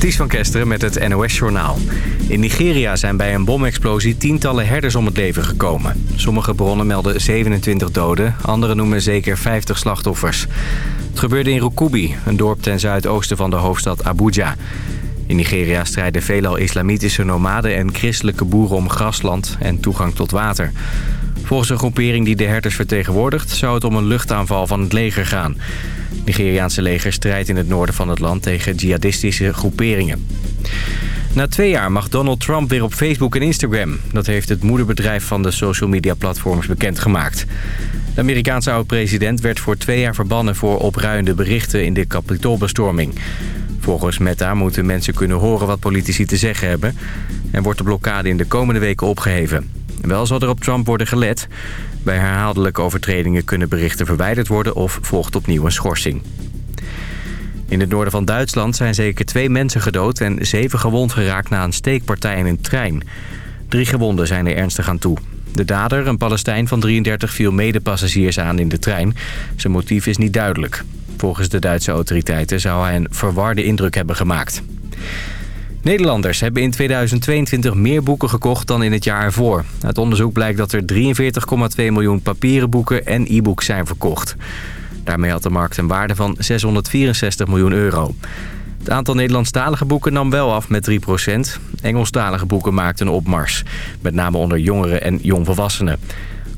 Ties van Kesteren met het NOS-journaal. In Nigeria zijn bij een bomexplosie tientallen herders om het leven gekomen. Sommige bronnen melden 27 doden, andere noemen zeker 50 slachtoffers. Het gebeurde in Rukubi, een dorp ten zuidoosten van de hoofdstad Abuja. In Nigeria strijden veelal islamitische nomaden en christelijke boeren om grasland en toegang tot water. Volgens een groepering die de herders vertegenwoordigt... zou het om een luchtaanval van het leger gaan. Het Nigeriaanse leger strijdt in het noorden van het land tegen jihadistische groeperingen. Na twee jaar mag Donald Trump weer op Facebook en Instagram. Dat heeft het moederbedrijf van de social media platforms bekendgemaakt. De Amerikaanse oud-president werd voor twee jaar verbannen voor opruiende berichten in de kapitoolbestorming. Volgens Meta moeten mensen kunnen horen wat politici te zeggen hebben... en wordt de blokkade in de komende weken opgeheven. Wel zal er op Trump worden gelet. Bij herhaaldelijke overtredingen kunnen berichten verwijderd worden of volgt opnieuw een schorsing. In het noorden van Duitsland zijn zeker twee mensen gedood en zeven gewond geraakt na een steekpartij in een trein. Drie gewonden zijn er ernstig aan toe. De dader, een Palestijn van 33, viel medepassagiers aan in de trein. Zijn motief is niet duidelijk. Volgens de Duitse autoriteiten zou hij een verwarde indruk hebben gemaakt. Nederlanders hebben in 2022 meer boeken gekocht dan in het jaar ervoor. Uit onderzoek blijkt dat er 43,2 miljoen papieren boeken en e-books zijn verkocht. Daarmee had de markt een waarde van 664 miljoen euro. Het aantal Nederlandstalige boeken nam wel af met 3% Engelstalige boeken maakten een opmars. Met name onder jongeren en jongvolwassenen.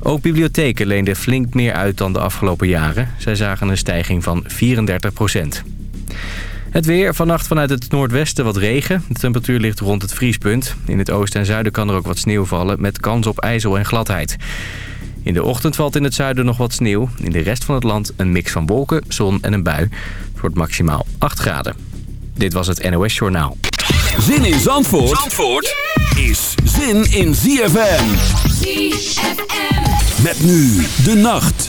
Ook bibliotheken leenden flink meer uit dan de afgelopen jaren. Zij zagen een stijging van 34 het weer, vannacht vanuit het noordwesten wat regen. De temperatuur ligt rond het vriespunt. In het oosten en zuiden kan er ook wat sneeuw vallen met kans op ijzel en gladheid. In de ochtend valt in het zuiden nog wat sneeuw. In de rest van het land een mix van wolken, zon en een bui. Het wordt maximaal 8 graden. Dit was het NOS Journaal. Zin in Zandvoort, Zandvoort is zin in ZFM. ZFM. Met nu de nacht.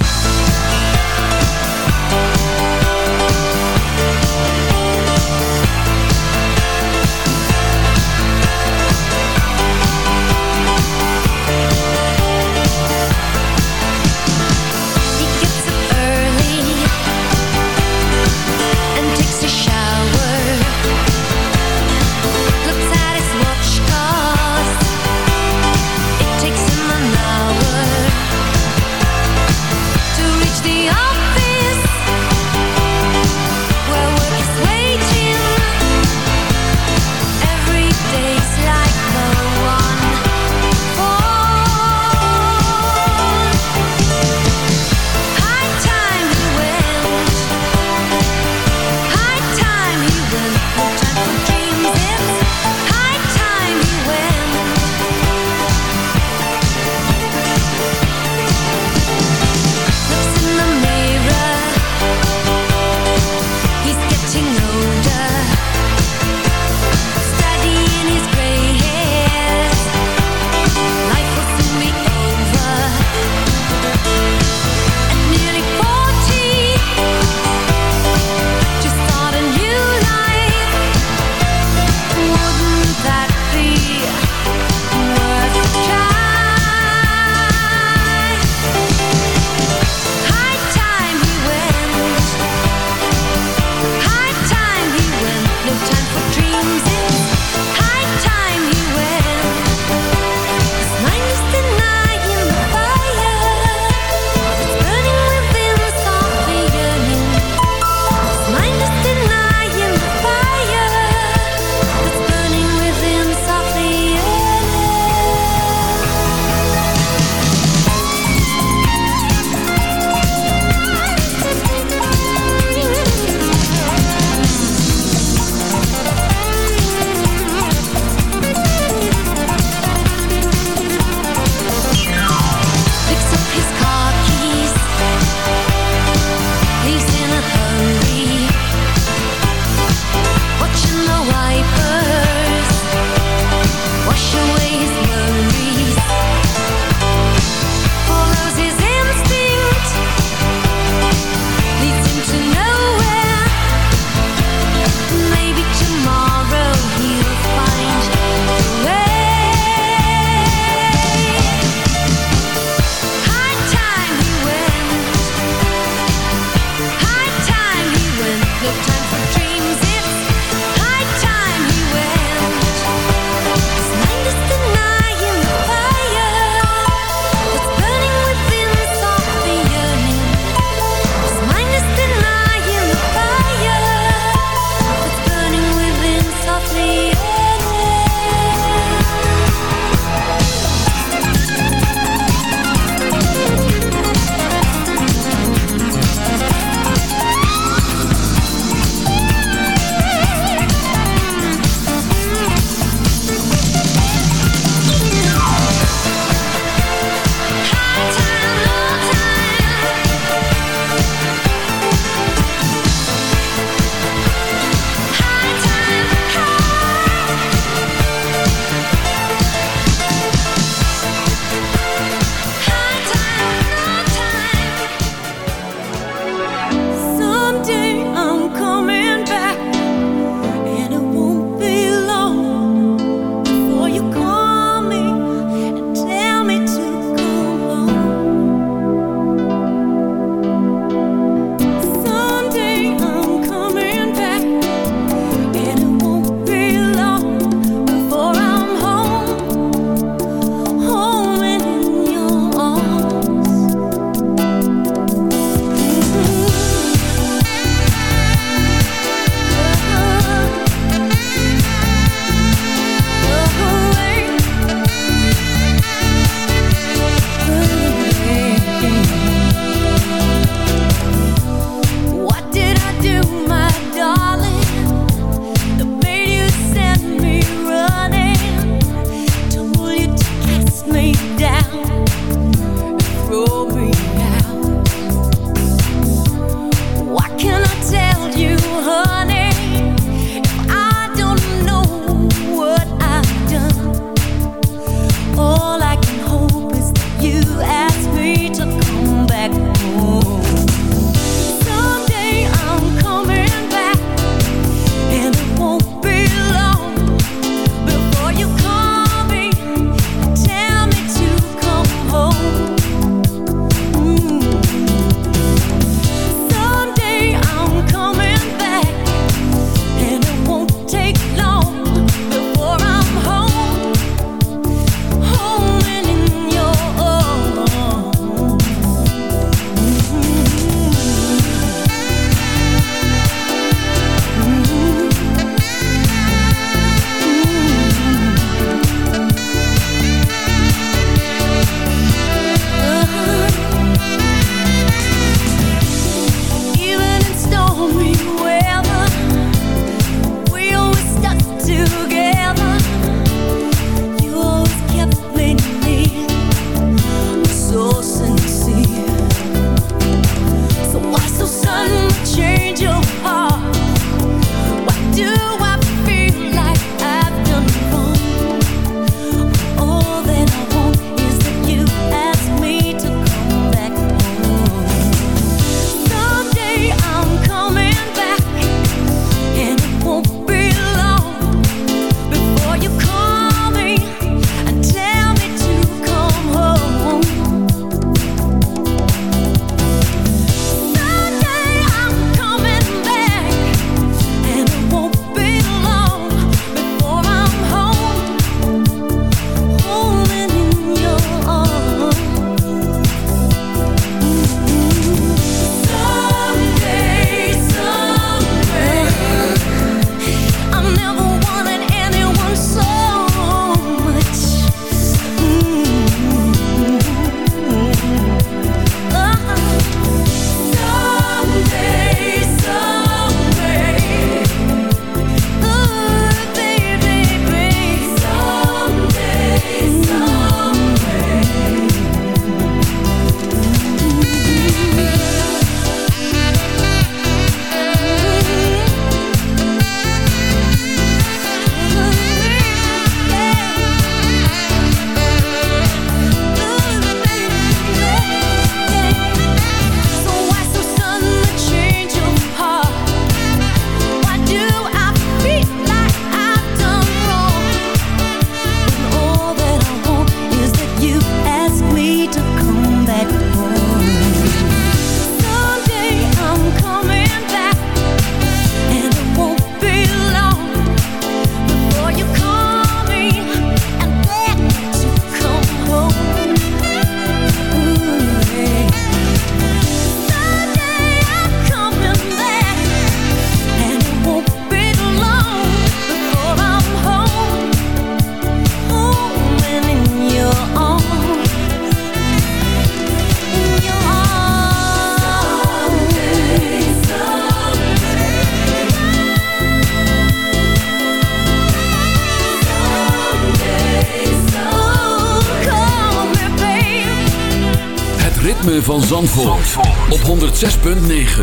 Van Zandvoort, op 106.9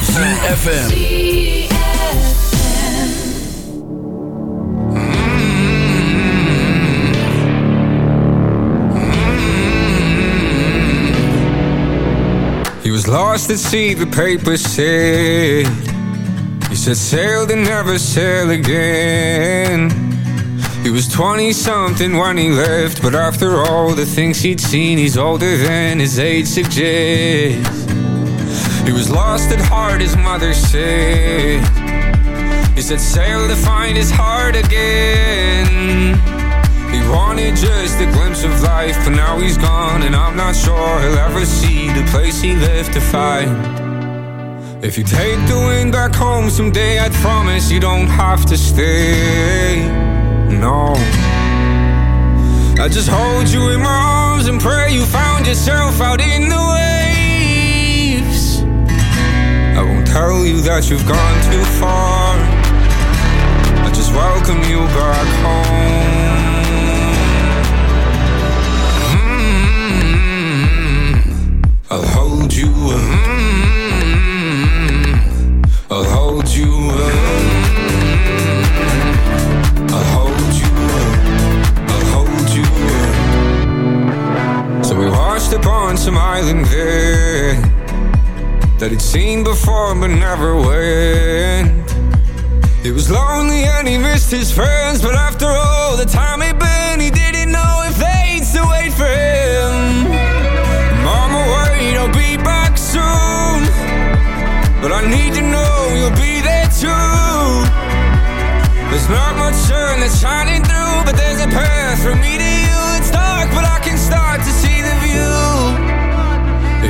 CFFM He was lost at sea, the paper said. He set sail to never sail again He was 20 something when he left, but after all the things he'd seen, he's older than his age suggests. He was lost at heart, his mother said. He said, sail to find his heart again. He wanted just a glimpse of life, but now he's gone, and I'm not sure he'll ever see the place he left to find. If you take the wind back home someday, I'd promise you don't have to stay no. I just hold you in my arms and pray you found yourself out in the waves. I won't tell you that you've gone too far. I just welcome you back home. I'll hold you. Mm-hmm. I'll hold you. Washed up on some island there that he'd seen before but never went. He was lonely and he missed his friends, but after all the time he'd been, he didn't know if they'd still wait for him. Mama, wait, I'll be back soon, but I need to know you'll be there too. There's not much sun that's shining through, but there's a path for me to you. It's dark, but I can start to see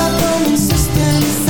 That makes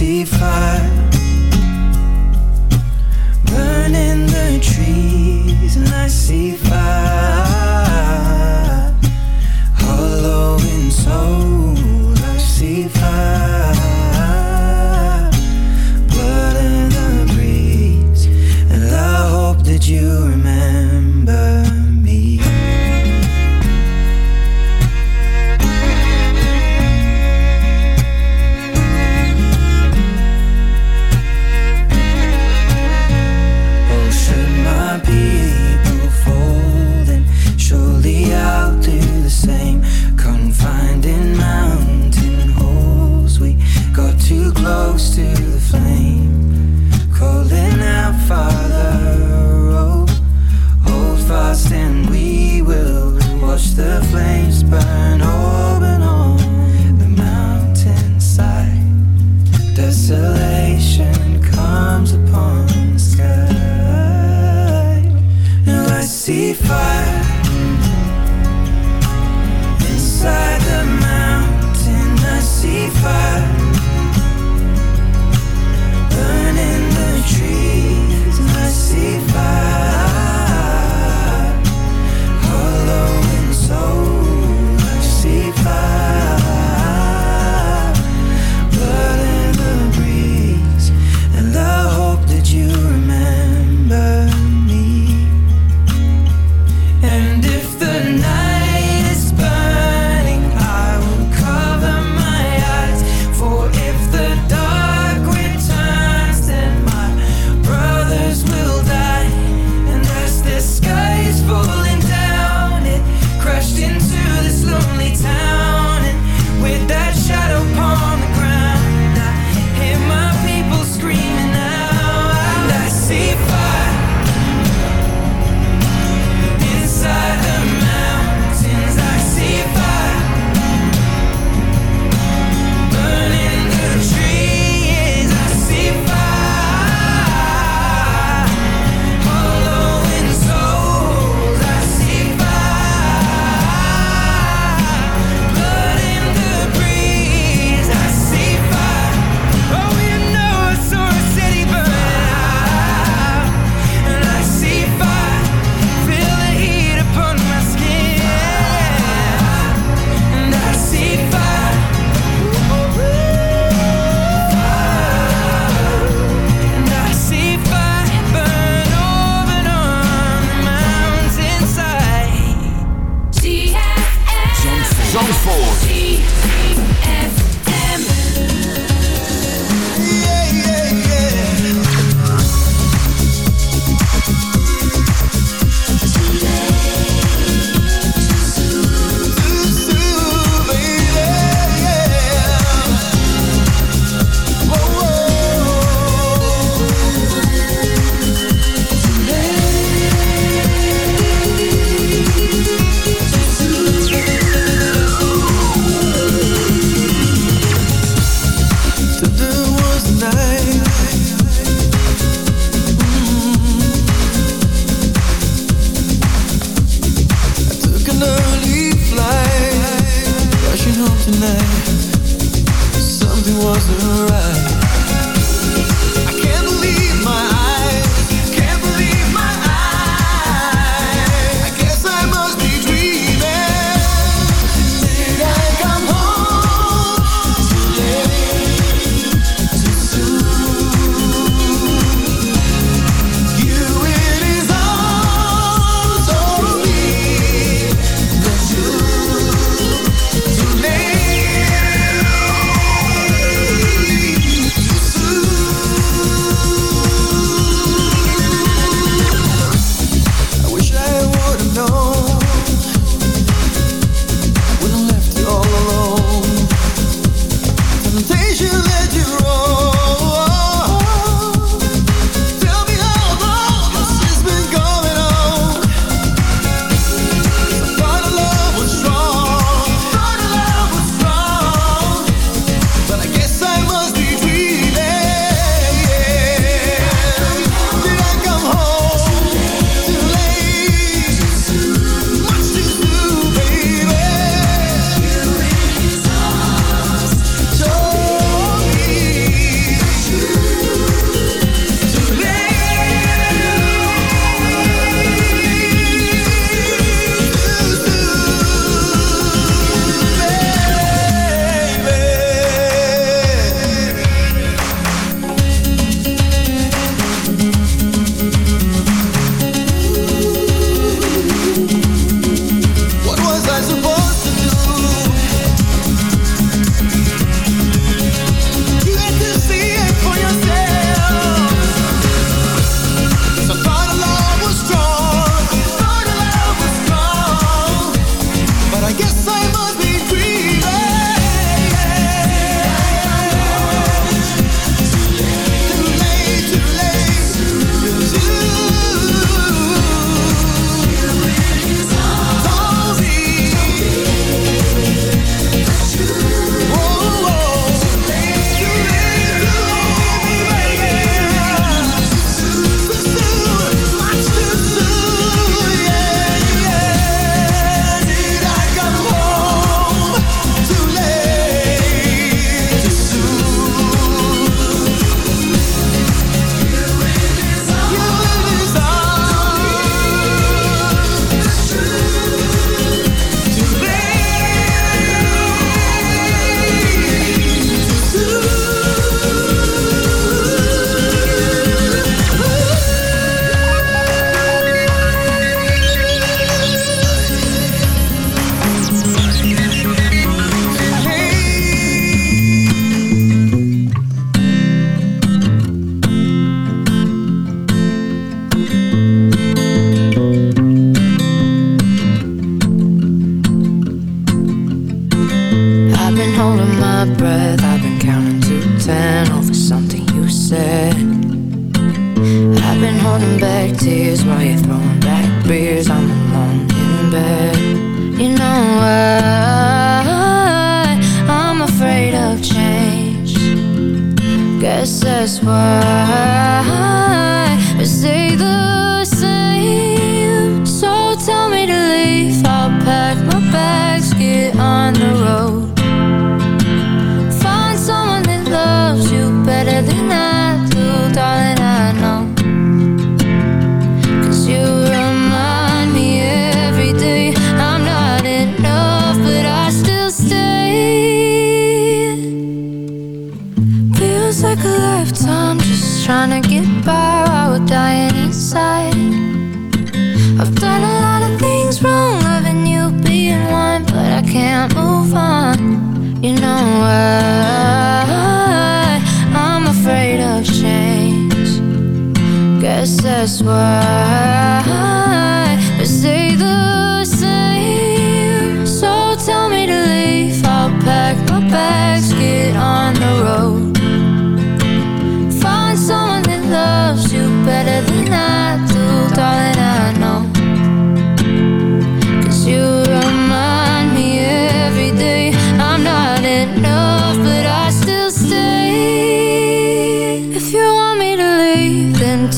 see fire burning the trees, and I see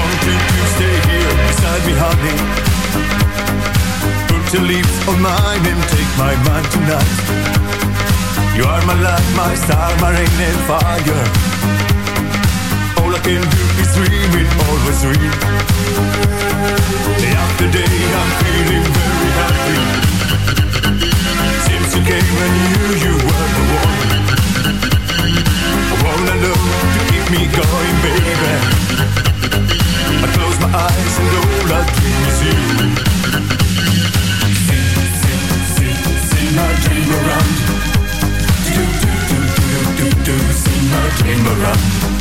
Want you to stay here beside me, honey Put your lips on mine and take my mind tonight you are my light, my star, my rain and fire All I can do is dream it, always dream Day after day I'm feeling very happy Since you came I knew you were the one I wanna love to keep me going baby. I close my eyes and all I dream is you. See, see, see, see my dream around my dream around.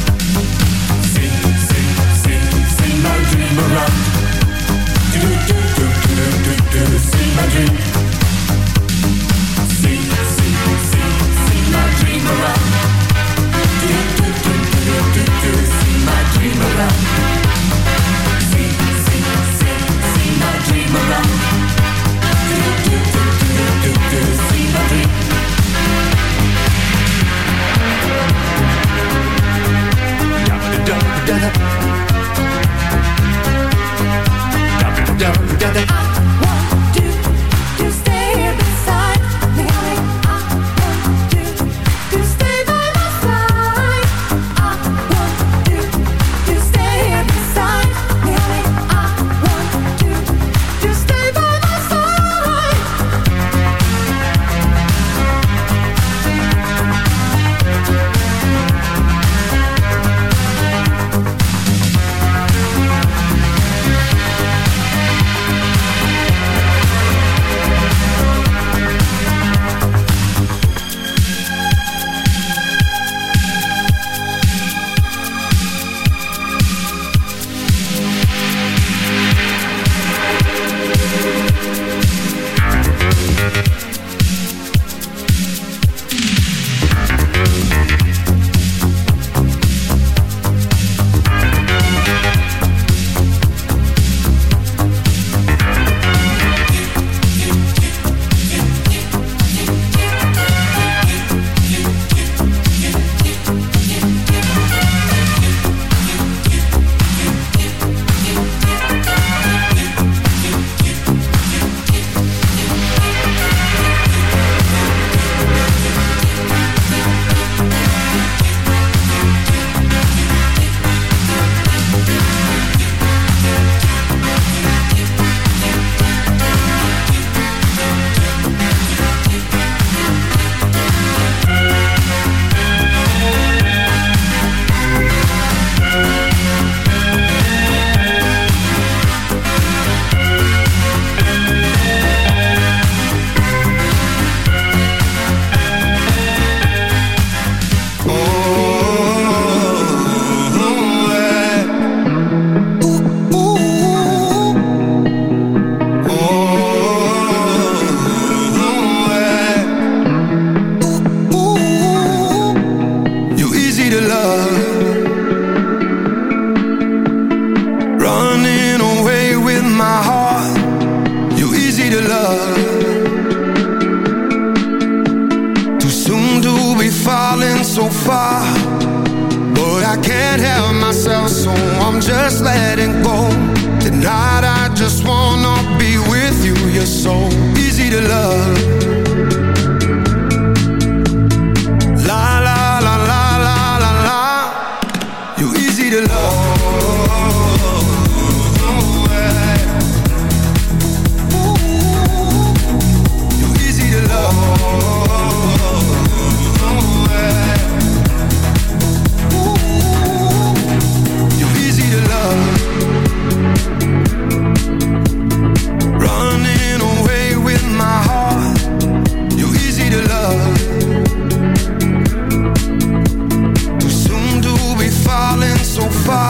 falling so far.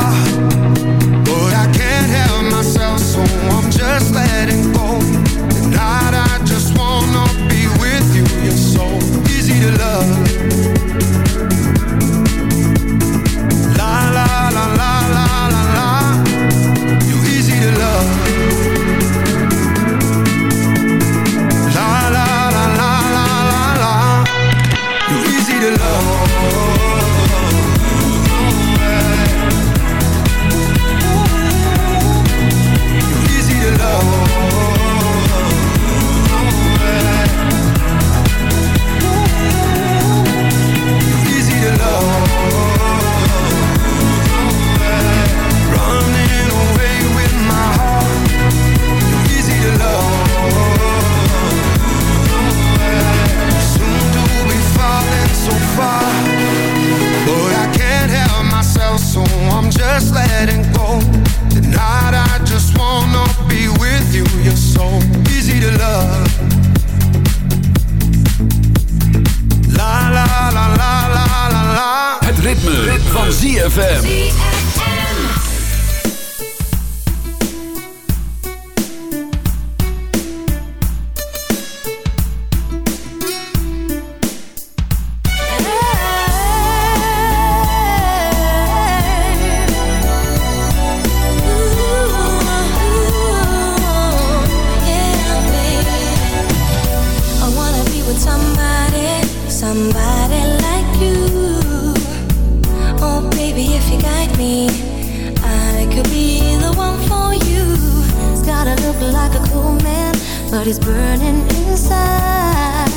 burning inside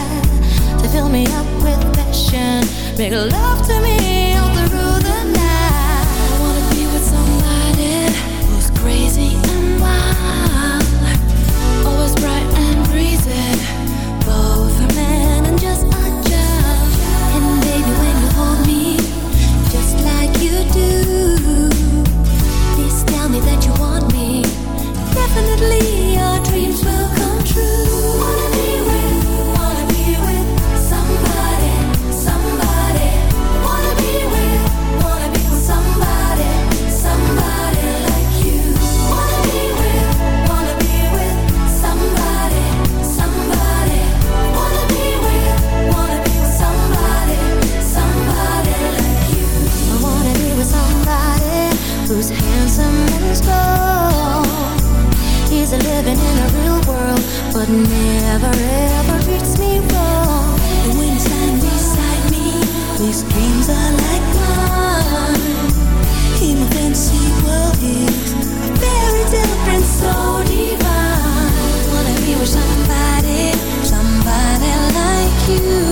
to fill me up with passion. Make love to me all through the night. I wanna be with somebody who's crazy and wild, always bright. but never ever treats me wrong. And when it's lying beside me, these dreams are like mine. In a fantasy world is a very different, so divine. Wanna be with somebody, somebody like you.